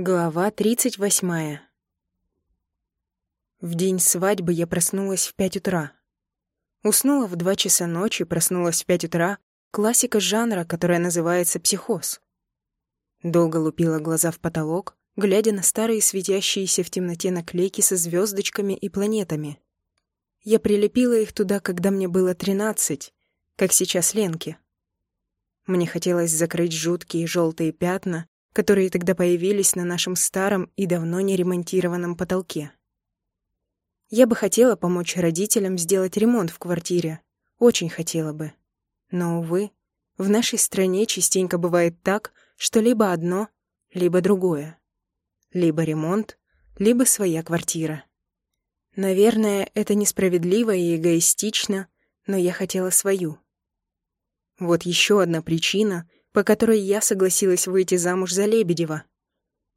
Глава тридцать восьмая. В день свадьбы я проснулась в пять утра. Уснула в два часа ночи, проснулась в пять утра. Классика жанра, которая называется психоз. Долго лупила глаза в потолок, глядя на старые светящиеся в темноте наклейки со звездочками и планетами. Я прилепила их туда, когда мне было тринадцать, как сейчас Ленке. Мне хотелось закрыть жуткие желтые пятна, которые тогда появились на нашем старом и давно не ремонтированном потолке. Я бы хотела помочь родителям сделать ремонт в квартире. Очень хотела бы. Но, увы, в нашей стране частенько бывает так, что либо одно, либо другое. Либо ремонт, либо своя квартира. Наверное, это несправедливо и эгоистично, но я хотела свою. Вот еще одна причина, по которой я согласилась выйти замуж за Лебедева.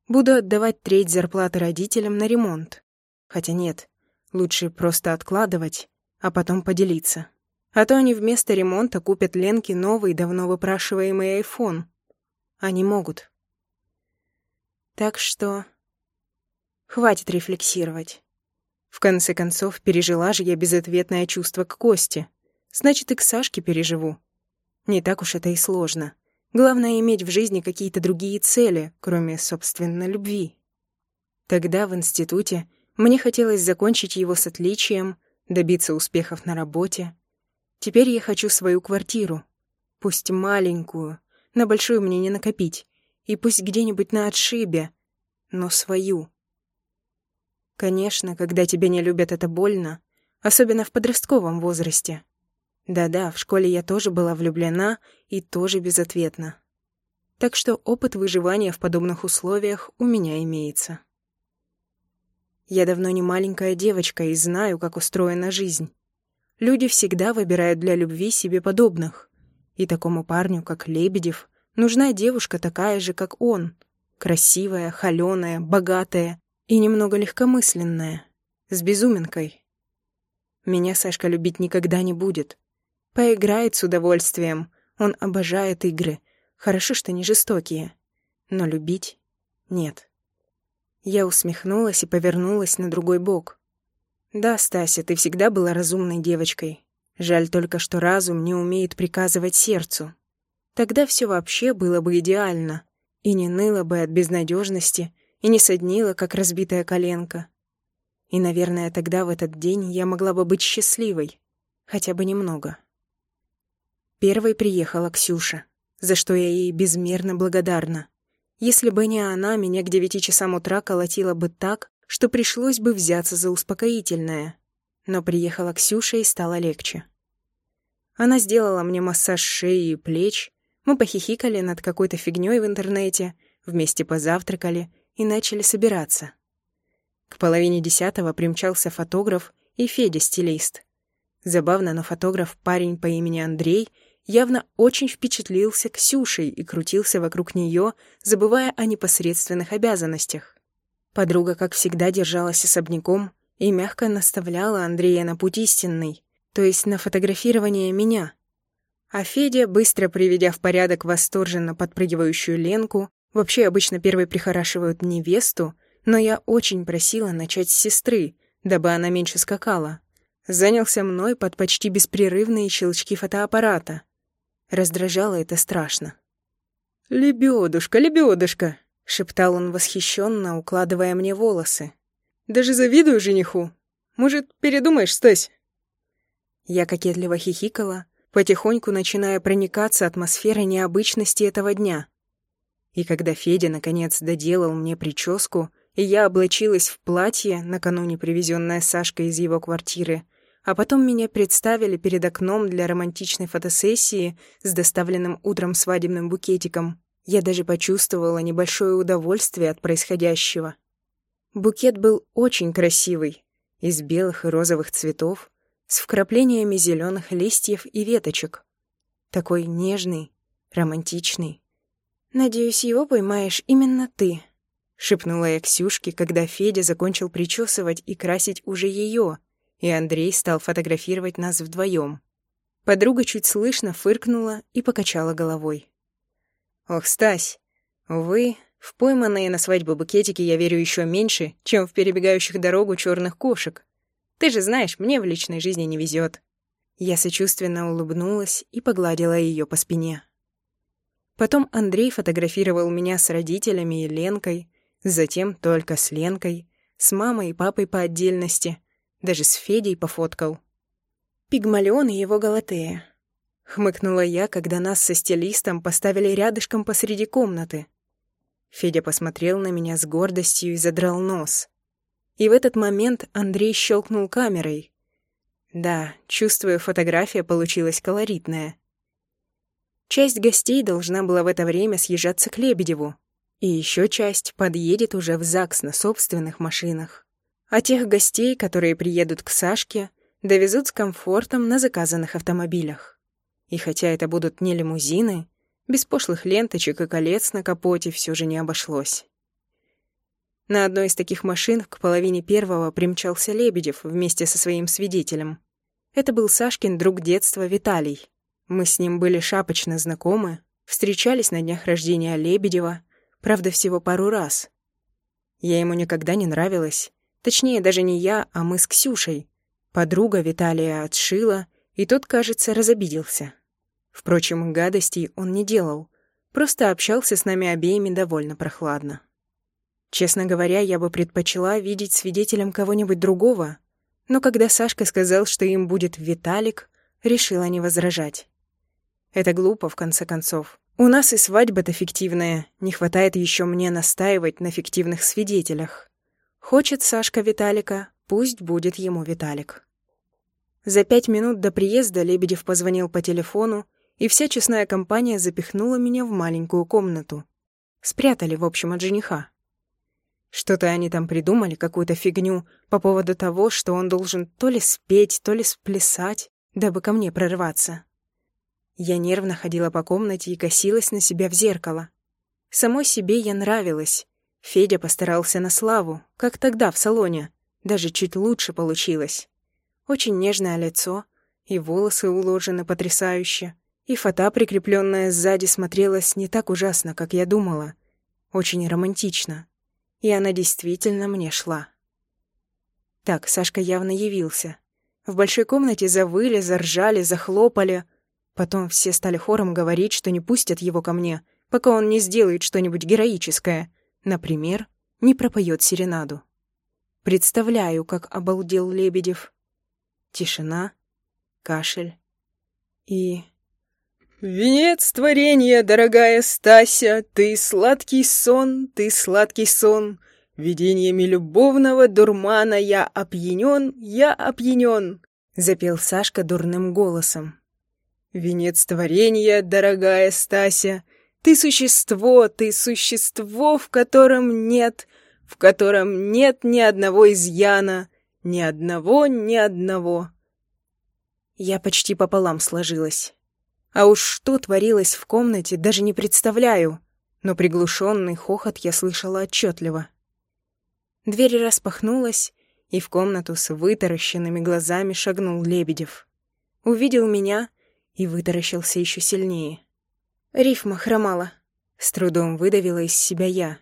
Буду отдавать треть зарплаты родителям на ремонт. Хотя нет, лучше просто откладывать, а потом поделиться. А то они вместо ремонта купят Ленке новый, давно выпрашиваемый айфон. Они могут. Так что... Хватит рефлексировать. В конце концов, пережила же я безответное чувство к Косте. Значит, и к Сашке переживу. Не так уж это и сложно. Главное — иметь в жизни какие-то другие цели, кроме, собственно, любви. Тогда в институте мне хотелось закончить его с отличием, добиться успехов на работе. Теперь я хочу свою квартиру. Пусть маленькую, на большую мне не накопить, и пусть где-нибудь на отшибе, но свою. Конечно, когда тебя не любят, это больно, особенно в подростковом возрасте. Да-да, в школе я тоже была влюблена и тоже безответна. Так что опыт выживания в подобных условиях у меня имеется. Я давно не маленькая девочка и знаю, как устроена жизнь. Люди всегда выбирают для любви себе подобных. И такому парню, как Лебедев, нужна девушка такая же, как он. Красивая, холёная, богатая и немного легкомысленная, с безуминкой. Меня Сашка любить никогда не будет. Поиграет с удовольствием. Он обожает игры. Хорошо, что не жестокие. Но любить — нет. Я усмехнулась и повернулась на другой бок. «Да, Стася, ты всегда была разумной девочкой. Жаль только, что разум не умеет приказывать сердцу. Тогда все вообще было бы идеально. И не ныло бы от безнадежности, и не соднило, как разбитая коленка. И, наверное, тогда в этот день я могла бы быть счастливой. Хотя бы немного. Первой приехала Ксюша, за что я ей безмерно благодарна. Если бы не она, меня к девяти часам утра колотило бы так, что пришлось бы взяться за успокоительное. Но приехала Ксюша и стало легче. Она сделала мне массаж шеи и плеч, мы похихикали над какой-то фигнёй в интернете, вместе позавтракали и начали собираться. К половине десятого примчался фотограф и Федя-стилист. Забавно, но фотограф, парень по имени Андрей, явно очень впечатлился Ксюшей и крутился вокруг нее, забывая о непосредственных обязанностях. Подруга, как всегда, держалась особняком и мягко наставляла Андрея на путь истинный, то есть на фотографирование меня. А Федя, быстро приведя в порядок восторженно подпрыгивающую Ленку, вообще обычно первой прихорашивают невесту, но я очень просила начать с сестры, дабы она меньше скакала. Занялся мной под почти беспрерывные щелчки фотоаппарата. Раздражало это страшно. «Лебёдушка, лебёдушка!» — шептал он восхищенно, укладывая мне волосы. «Даже завидую жениху. Может, передумаешь, Стась?» Я кокетливо хихикала, потихоньку начиная проникаться атмосферой необычности этого дня. И когда Федя наконец доделал мне прическу, и я облачилась в платье, накануне привезенное Сашкой из его квартиры, а потом меня представили перед окном для романтичной фотосессии с доставленным утром свадебным букетиком. Я даже почувствовала небольшое удовольствие от происходящего. Букет был очень красивый, из белых и розовых цветов, с вкраплениями зеленых листьев и веточек. Такой нежный, романтичный. «Надеюсь, его поймаешь именно ты», — шепнула я Ксюшке, когда Федя закончил причесывать и красить уже ее — и Андрей стал фотографировать нас вдвоем. Подруга чуть слышно фыркнула и покачала головой. «Ох, Стась, увы, В пойманные на свадьбу букетики я верю еще меньше, чем в перебегающих дорогу черных кошек. Ты же знаешь, мне в личной жизни не везет. Я сочувственно улыбнулась и погладила ее по спине. Потом Андрей фотографировал меня с родителями и Ленкой, затем только с Ленкой, с мамой и папой по отдельности, даже с Федей пофоткал. Пигмалион и его Галатея. Хмыкнула я, когда нас со стилистом поставили рядышком посреди комнаты. Федя посмотрел на меня с гордостью и задрал нос. И в этот момент Андрей щелкнул камерой. Да, чувствую, фотография получилась колоритная. Часть гостей должна была в это время съезжаться к Лебедеву, и еще часть подъедет уже в ЗАГС на собственных машинах. А тех гостей, которые приедут к Сашке, довезут с комфортом на заказанных автомобилях. И хотя это будут не лимузины, без пошлых ленточек и колец на капоте все же не обошлось. На одной из таких машин к половине первого примчался Лебедев вместе со своим свидетелем. Это был Сашкин друг детства Виталий. Мы с ним были шапочно знакомы, встречались на днях рождения Лебедева, правда, всего пару раз. Я ему никогда не нравилась. Точнее, даже не я, а мы с Ксюшей, Подруга Виталия отшила, и тот, кажется, разобиделся. Впрочем, гадостей он не делал, просто общался с нами обеими довольно прохладно. Честно говоря, я бы предпочла видеть свидетелем кого-нибудь другого, но когда Сашка сказал, что им будет Виталик, решила не возражать. Это глупо, в конце концов. У нас и свадьба-то фиктивная, не хватает еще мне настаивать на фиктивных свидетелях. Хочет Сашка Виталика, Пусть будет ему Виталик. За пять минут до приезда Лебедев позвонил по телефону, и вся честная компания запихнула меня в маленькую комнату. Спрятали, в общем, от жениха. Что-то они там придумали, какую-то фигню, по поводу того, что он должен то ли спеть, то ли сплясать, дабы ко мне прорваться. Я нервно ходила по комнате и косилась на себя в зеркало. Самой себе я нравилась. Федя постарался на славу, как тогда в салоне. Даже чуть лучше получилось. Очень нежное лицо, и волосы уложены потрясающе, и фата, прикрепленная сзади, смотрелась не так ужасно, как я думала. Очень романтично. И она действительно мне шла. Так, Сашка явно явился. В большой комнате завыли, заржали, захлопали. Потом все стали хором говорить, что не пустят его ко мне, пока он не сделает что-нибудь героическое. Например, не пропоет серенаду. Представляю, как обалдел Лебедев. Тишина, кашель и... «Венец творения, дорогая Стася, ты сладкий сон, ты сладкий сон. Видениями любовного дурмана я опьянен, я опьянен», — запел Сашка дурным голосом. «Венец творения, дорогая Стася, ты существо, ты существо, в котором нет в котором нет ни одного изъяна, ни одного, ни одного. Я почти пополам сложилась. А уж что творилось в комнате, даже не представляю, но приглушенный хохот я слышала отчетливо. Дверь распахнулась, и в комнату с вытаращенными глазами шагнул Лебедев. Увидел меня и вытаращился еще сильнее. Рифма хромала. С трудом выдавила из себя я.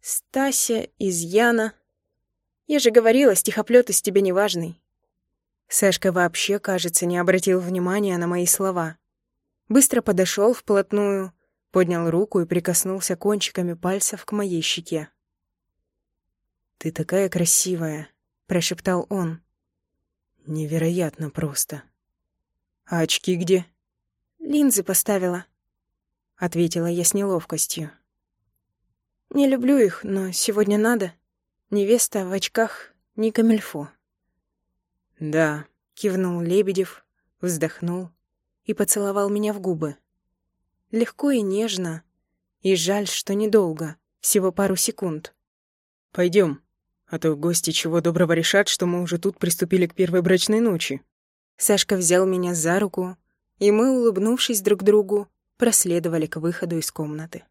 Стася из Яна. Я же говорила, стихоплёт из тебя неважный. Сашка вообще, кажется, не обратил внимания на мои слова. Быстро подошел вплотную, поднял руку и прикоснулся кончиками пальцев к моей щеке. «Ты такая красивая», — прошептал он. «Невероятно просто. А очки где?» «Линзы поставила», — ответила я с неловкостью. Не люблю их, но сегодня надо. Невеста в очках не камельфо. «Да», — кивнул Лебедев, вздохнул и поцеловал меня в губы. Легко и нежно, и жаль, что недолго, всего пару секунд. Пойдем, а то гости чего доброго решат, что мы уже тут приступили к первой брачной ночи». Сашка взял меня за руку, и мы, улыбнувшись друг другу, проследовали к выходу из комнаты.